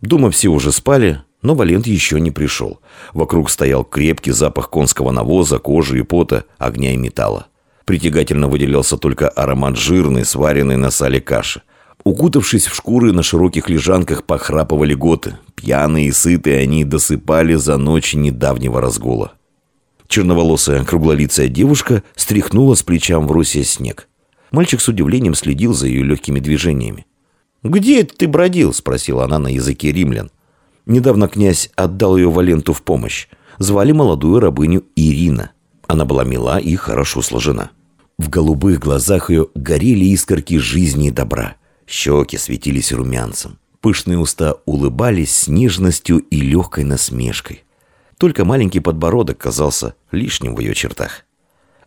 Дома все уже спали, но Валент еще не пришел. Вокруг стоял крепкий запах конского навоза, кожи и пота, огня и металла. Притягательно выделялся только аромат жирной, сваренной на сале каши. Укутавшись в шкуры, на широких лежанках похрапывали готы. Пьяные и сытые они досыпали за ночь недавнего разгула. Черноволосая круглолицая девушка стряхнула с плеча Амвросия снег. Мальчик с удивлением следил за ее легкими движениями. «Где это ты бродил?» – спросила она на языке римлян. Недавно князь отдал ее Валенту в помощь. Звали молодую рабыню Ирина. Она была мила и хорошо сложена. В голубых глазах ее горели искорки жизни и добра. Щеки светились румянцем. Пышные уста улыбались с нежностью и легкой насмешкой. Только маленький подбородок казался лишним в ее чертах.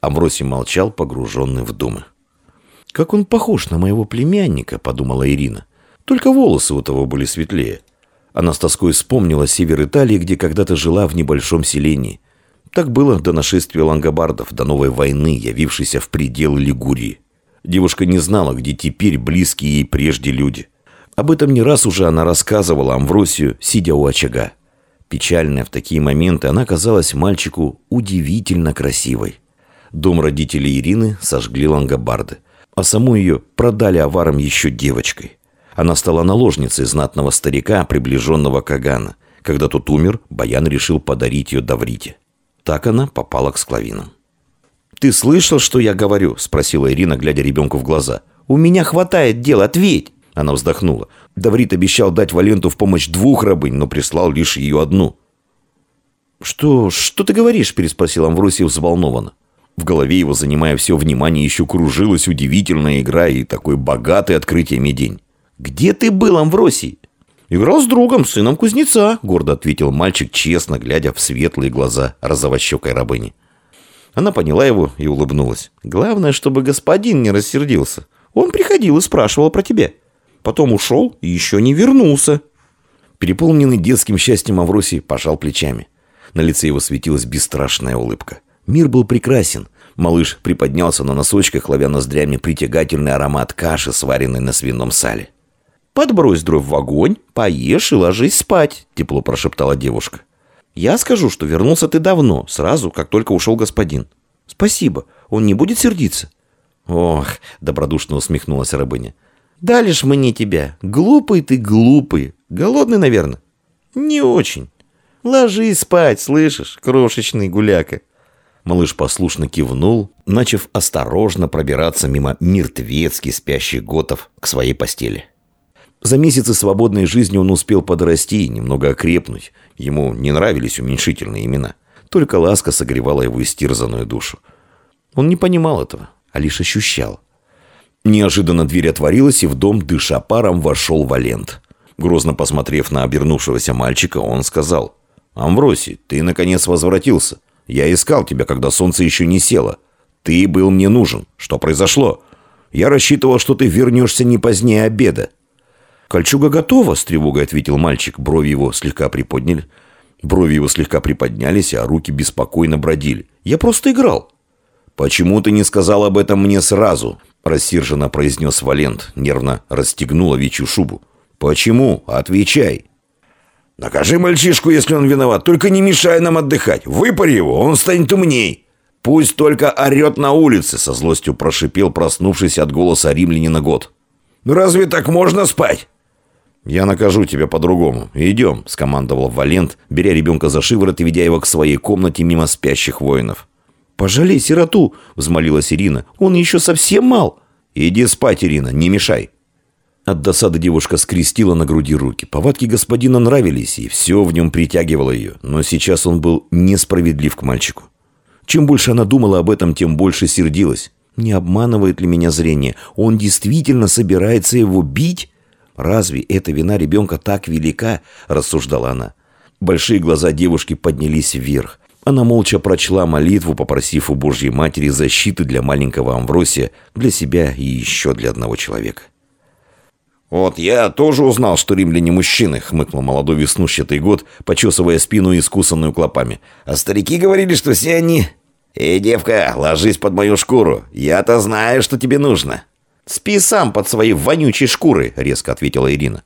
Амвросий молчал, погруженный в думы. «Как он похож на моего племянника», — подумала Ирина. «Только волосы у того были светлее». Она с тоской вспомнила север Италии, где когда-то жила в небольшом селении. Так было до нашествия лангобардов, до новой войны, явившейся в пределы Лигурии. Девушка не знала, где теперь близкие ей прежде люди. Об этом не раз уже она рассказывала Амвросию, сидя у очага. Печальная в такие моменты, она казалась мальчику удивительно красивой. Дом родителей Ирины сожгли лангобарды а саму ее продали аварам еще девочкой. Она стала наложницей знатного старика, приближенного Кагана. Когда тот умер, Баян решил подарить ее Даврите. Так она попала к склавинам. «Ты слышал, что я говорю?» – спросила Ирина, глядя ребенку в глаза. «У меня хватает дел, ответь!» Она вздохнула. Даврит обещал дать Валенту в помощь двух рабынь, но прислал лишь ее одну. «Что, что ты говоришь?» – переспросил Амвросий взволнованно. В голове его, занимая все внимание, еще кружилась удивительная игра и такой богатый открытиями день. «Где ты был, Амвросий?» «Играл с другом, сыном кузнеца», — гордо ответил мальчик, честно глядя в светлые глаза розовощекой рабыни. Она поняла его и улыбнулась. «Главное, чтобы господин не рассердился. Он приходил и спрашивал про тебя. Потом ушел и еще не вернулся». Переполненный детским счастьем Авросий пожал плечами. На лице его светилась бесстрашная улыбка. Мир был прекрасен. Малыш приподнялся на носочках, ловя ноздрями притягательный аромат каши, сваренной на свином сале. «Подбрось дров в огонь, поешь и ложись спать», — тепло прошептала девушка. «Я скажу, что вернулся ты давно, сразу, как только ушел господин». «Спасибо, он не будет сердиться?» «Ох», — добродушно усмехнулась рабыня. «Дали ж мне тебя. Глупый ты, глупый. Голодный, наверное?» «Не очень. Ложись спать, слышишь, крошечный гуляка». Малыш послушно кивнул, начав осторожно пробираться мимо мертвецки спящих готов к своей постели. За месяцы свободной жизни он успел подрасти и немного окрепнуть. Ему не нравились уменьшительные имена. Только ласка согревала его истерзанную душу. Он не понимал этого, а лишь ощущал. Неожиданно дверь отворилась, и в дом, дыша паром, вошел Валент. Грозно посмотрев на обернувшегося мальчика, он сказал, «Амвросий, ты наконец возвратился. Я искал тебя, когда солнце еще не село. Ты был мне нужен. Что произошло? Я рассчитывал, что ты вернешься не позднее обеда». «Кольчуга готова», — с тревогой ответил мальчик. Брови его слегка приподняли. Брови его слегка приподнялись, а руки беспокойно бродили. «Я просто играл». «Почему ты не сказал об этом мне сразу?» — рассерженно произнес Валент, нервно расстегнул овечью шубу. «Почему? Отвечай!» Накажи мальчишку, если он виноват, только не мешай нам отдыхать. Выпари его, он станет умней. Пусть только орет на улице, со злостью прошипел проснувшись от голоса римлянина год. Ну разве так можно спать? «Я накажу тебя по-другому. Идем», — скомандовал Валент, беря ребенка за шиворот и ведя его к своей комнате мимо спящих воинов. «Пожалей сироту», — взмолилась Ирина. «Он еще совсем мал». «Иди спать, Ирина, не мешай». От досады девушка скрестила на груди руки. Повадки господина нравились, и все в нем притягивало ее. Но сейчас он был несправедлив к мальчику. Чем больше она думала об этом, тем больше сердилась. Не обманывает ли меня зрение? Он действительно собирается его бить? Разве эта вина ребенка так велика? Рассуждала она. Большие глаза девушки поднялись вверх. Она молча прочла молитву, попросив у Божьей Матери защиты для маленького Амвросия, для себя и еще для одного человека. «Вот я тоже узнал, что римляне мужчины», — хмыкнул молодой веснущатый год, почесывая спину искусанную клопами. «А старики говорили, что все они...» «Эй, девка, ложись под мою шкуру. Я-то знаю, что тебе нужно». «Спи сам под своей вонючей шкурой», — резко ответила Ирина.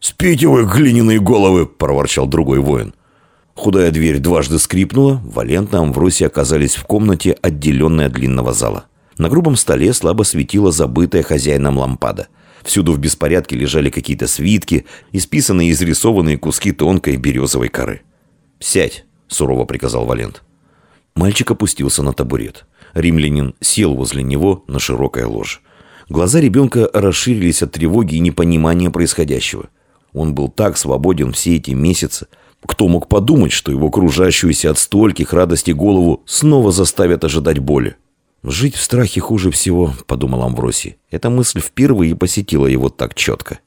«Спите вы, глиняные головы!» – проворчал другой воин. Худая дверь дважды скрипнула, Валентна и Амвросий оказались в комнате, отделенной от длинного зала. На грубом столе слабо светила забытая хозяином лампада. Всюду в беспорядке лежали какие-то свитки, исписанные и изрисованные куски тонкой березовой коры. «Сядь!» – сурово приказал Валент. Мальчик опустился на табурет. Римлянин сел возле него на широкое ложе. Глаза ребенка расширились от тревоги и непонимания происходящего. Он был так свободен все эти месяцы. Кто мог подумать, что его кружащуюся от стольких радостей голову снова заставят ожидать боли? «Жить в страхе хуже всего», — подумал Амвросий. Эта мысль впервые посетила его так четко.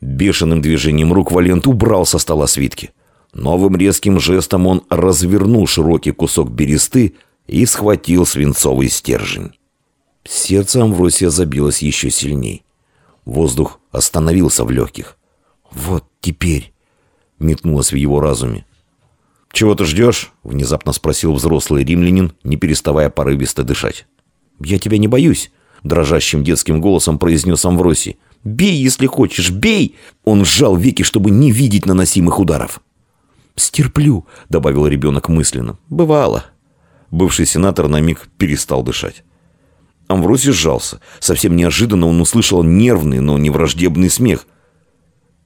Бешеным движением рук Валент убрал со стола свитки. Новым резким жестом он развернул широкий кусок бересты и схватил свинцовый стержень. Сердце Амвросия забилось еще сильней. Воздух остановился в легких. «Вот теперь!» — метнулось в его разуме. «Чего ты ждешь?» — внезапно спросил взрослый римлянин, не переставая порывисто дышать. «Я тебя не боюсь», — дрожащим детским голосом произнес Амвросий. «Бей, если хочешь, бей!» Он сжал веки, чтобы не видеть наносимых ударов. «Стерплю», — добавил ребенок мысленно. «Бывало». Бывший сенатор на миг перестал дышать. Амвросий сжался. Совсем неожиданно он услышал нервный, но не враждебный смех.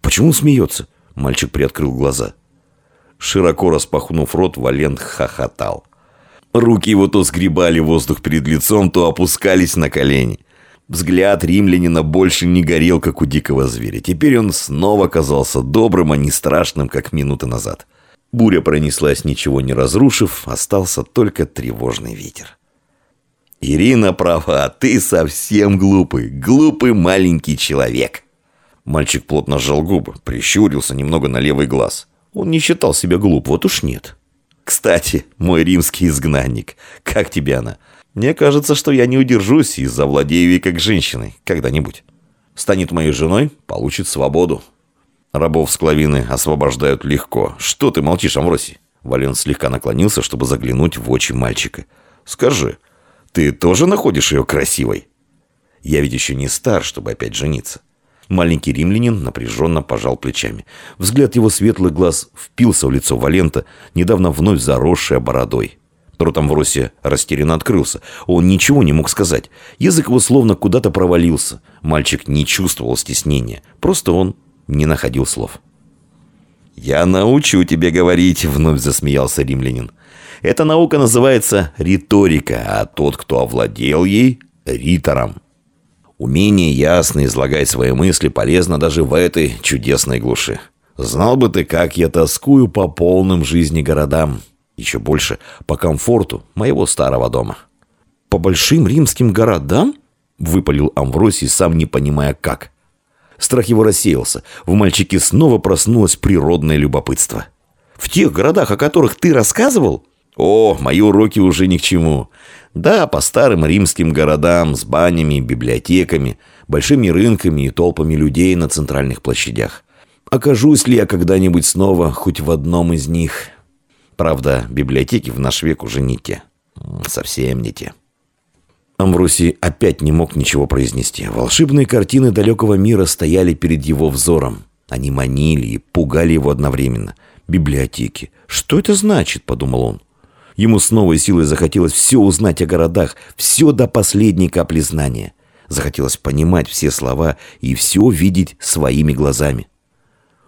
«Почему смеется?» Мальчик приоткрыл глаза. Широко распахнув рот, Валент хохотал. Руки его то сгребали воздух перед лицом, то опускались на колени. Взгляд римлянина больше не горел, как у дикого зверя. Теперь он снова казался добрым, а не страшным, как минуты назад. Буря пронеслась, ничего не разрушив, остался только тревожный ветер. «Ирина права, ты совсем глупый, глупый маленький человек». Мальчик плотно сжал губы, прищурился немного на левый глаз. Он не считал себя глуп, вот уж нет. «Кстати, мой римский изгнанник, как тебе она? Мне кажется, что я не удержусь и завладею ей как женщиной когда-нибудь. Станет моей женой, получит свободу». Рабов с клавины освобождают легко. Что ты молчишь, Амвросий? Вален слегка наклонился, чтобы заглянуть в очи мальчика. Скажи, ты тоже находишь ее красивой? Я ведь еще не стар, чтобы опять жениться. Маленький римлянин напряженно пожал плечами. Взгляд его светлых глаз впился в лицо Валента, недавно вновь заросшее бородой. Рот Амвросия растерянно открылся. Он ничего не мог сказать. Язык его словно куда-то провалился. Мальчик не чувствовал стеснения. Просто он не находил слов. «Я научу тебя говорить», — вновь засмеялся римлянин. «Эта наука называется риторика, а тот, кто овладел ей, — ритором». Умение ясно излагать свои мысли полезно даже в этой чудесной глуши. Знал бы ты, как я тоскую по полным жизни городам. Еще больше по комфорту моего старого дома. «По большим римским городам?» — выпалил Амвросий, сам не понимая как. Страх его рассеялся. В мальчике снова проснулось природное любопытство. «В тех городах, о которых ты рассказывал?» «О, мои уроки уже ни к чему. Да, по старым римским городам с банями, библиотеками, большими рынками и толпами людей на центральных площадях. Окажусь ли я когда-нибудь снова хоть в одном из них? Правда, библиотеки в наш век уже не те. Совсем не те». Амвросий опять не мог ничего произнести. Волшебные картины далекого мира стояли перед его взором. Они манили и пугали его одновременно. Библиотеки. «Что это значит?» – подумал он. Ему с новой силой захотелось все узнать о городах, все до последней капли знания. Захотелось понимать все слова и все видеть своими глазами.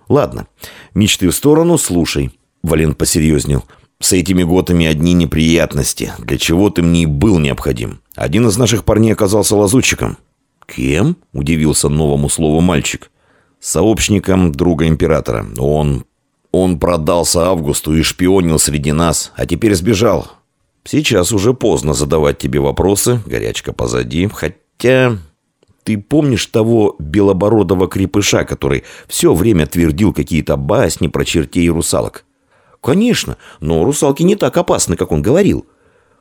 «Ладно, мечты в сторону, слушай». Вален посерьезнел. С этими готами одни неприятности. Для чего ты мне и был необходим. Один из наших парней оказался лазутчиком. Кем? Удивился новому слову мальчик. Сообщником друга императора. Он... Он продался Августу и шпионил среди нас, а теперь сбежал. Сейчас уже поздно задавать тебе вопросы, горячка позади, хотя... Ты помнишь того белобородого крепыша, который все время твердил какие-то басни про чертей и русалок? «Конечно, но русалки не так опасны, как он говорил».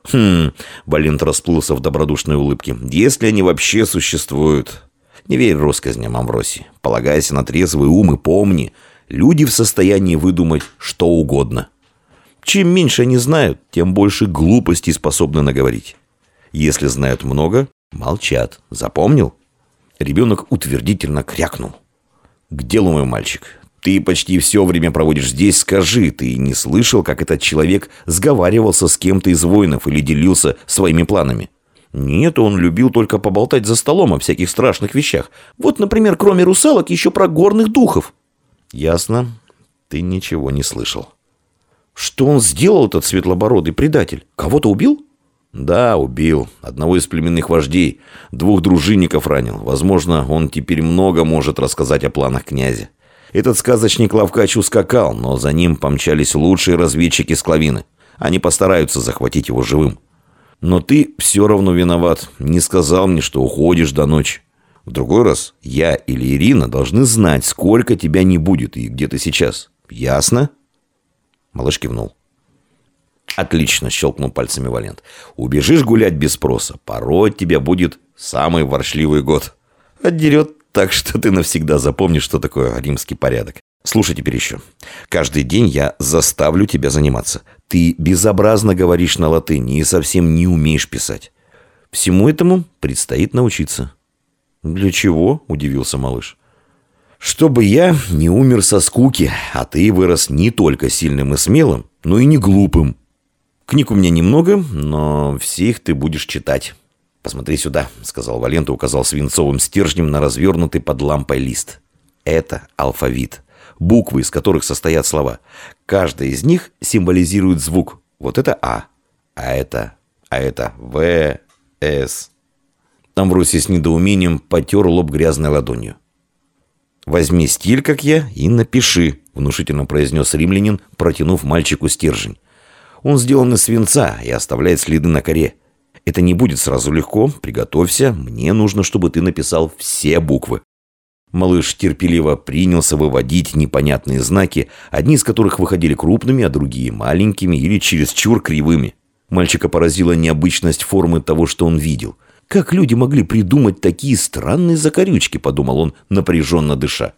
«Хм...» — Балинт расплылся в добродушной улыбке. «Если они вообще существуют...» «Не верь россказням, Амвросий. Полагайся на трезвый ум и помни, люди в состоянии выдумать что угодно. Чем меньше они знают, тем больше глупостей способны наговорить. Если знают много, молчат. Запомнил?» Ребенок утвердительно крякнул. К делу, мой мальчик. Ты почти все время проводишь здесь. Скажи, ты не слышал, как этот человек сговаривался с кем-то из воинов или делился своими планами? Нет, он любил только поболтать за столом о всяких страшных вещах. Вот, например, кроме русалок, еще про горных духов. Ясно. Ты ничего не слышал. Что он сделал, этот светлобородый предатель? Кого-то убил? Да, убил. Одного из племенных вождей. Двух дружинников ранил. Возможно, он теперь много может рассказать о планах князя. Этот сказочник Лавкач ускакал, но за ним помчались лучшие разведчики Склавины. Они постараются захватить его живым. Но ты все равно виноват. Не сказал мне, что уходишь до ночи. В другой раз я или Ирина должны знать, сколько тебя не будет и где ты сейчас. Ясно?» Малыш кивнул. «Отлично!» – щелкнул пальцами Валент. «Убежишь гулять без спроса, порой тебе будет самый воршливый год. Отдерет так, что ты навсегда запомнишь, что такое римский порядок. Слушай теперь еще. Каждый день я заставлю тебя заниматься. Ты безобразно говоришь на латыни и совсем не умеешь писать. Всему этому предстоит научиться». «Для чего?» – удивился малыш. «Чтобы я не умер со скуки, а ты вырос не только сильным и смелым, но и не глупым. Книг у меня немного, но все их ты будешь читать». «Посмотри сюда», — сказал Валента, указал свинцовым стержнем на развернутый под лампой лист. «Это алфавит. Буквы, из которых состоят слова. Каждая из них символизирует звук. Вот это А, а это, а это В, С, Амвросий с недоумением потер лоб грязной ладонью. «Возьми стиль, как я, и напиши», — внушительно произнес римлянин, протянув мальчику стержень. «Он сделан из свинца и оставляет следы на коре. Это не будет сразу легко. Приготовься. Мне нужно, чтобы ты написал все буквы». Малыш терпеливо принялся выводить непонятные знаки, одни из которых выходили крупными, а другие маленькими или чересчур кривыми. Мальчика поразила необычность формы того, что он видел — как люди могли придумать такие странные закорючки, подумал он, напряженно дыша.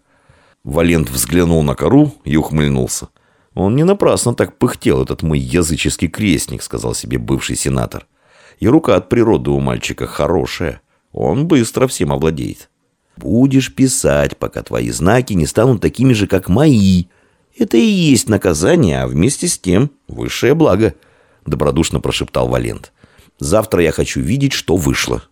Валент взглянул на кору и ухмыльнулся. Он не напрасно так пыхтел, этот мой языческий крестник, сказал себе бывший сенатор. И рука от природы у мальчика хорошая. Он быстро всем овладеет. Будешь писать, пока твои знаки не станут такими же, как мои. Это и есть наказание, а вместе с тем высшее благо, добродушно прошептал Валент. Завтра я хочу видеть, что вышло».